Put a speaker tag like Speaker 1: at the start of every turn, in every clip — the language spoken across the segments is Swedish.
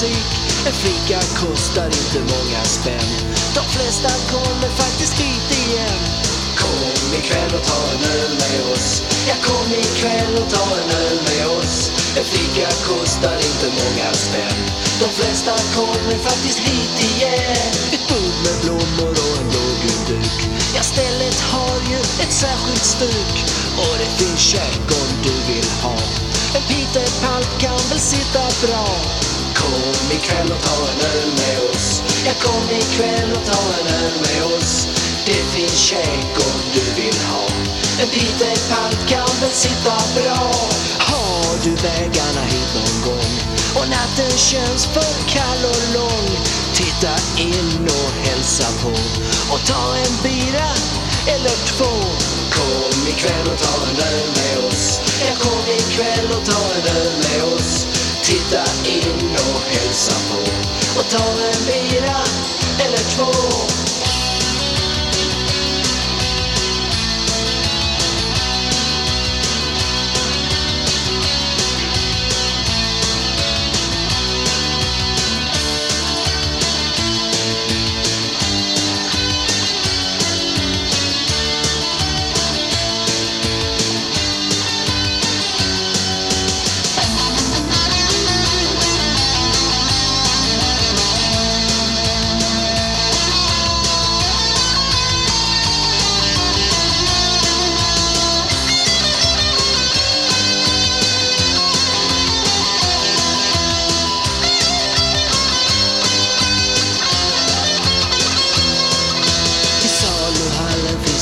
Speaker 1: musik. En fika kostar inte många spänn. De flesta kommer faktiskt hit igen.
Speaker 2: Kom ikväll och ta en öl med oss. Ja, kom ikväll och ta en öl med oss. En fika kostar inte många spänn. De flesta kommer faktiskt hit igen.
Speaker 1: Ett bord med blommor och en blågul duk. Ja, stället har ju ett särskilt stuk. Och det finns käk om du vill ha. En Peter Palk kan väl sitta bra.
Speaker 2: Kom ikväll och ta en öl med oss. Ja, kom ikväll och ta en öl med oss. Det finns käk om du vill ha. En Peter palt kan väl sitta bra.
Speaker 1: Har du vägarna hit någon gång och natten känns för kall och lång Titta in och hälsa på och ta en bira eller två
Speaker 2: Kom ikväll och ta en öl med oss. Ja, kom ikväll och ta en öl med oss. Titta in och hälsa på. Och ta en bira eller två.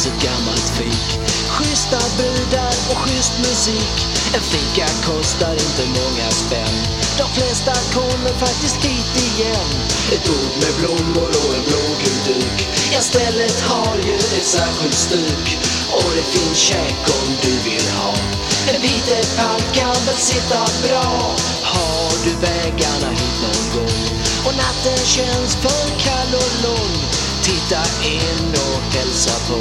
Speaker 1: Ett gammalt fik Schyssta brudar och schysst musik En fika kostar inte många spänn De flesta kommer faktiskt hit igen
Speaker 2: Ett bord med blommor och en blågul duk. Ja, stället har ju ett särskilt stuk. Och det finns käk om du vill ha. En Peter kan väl sitta bra.
Speaker 1: Har du vägarna hit någon gång och natten känns för kall och lång Titta in och hälsa på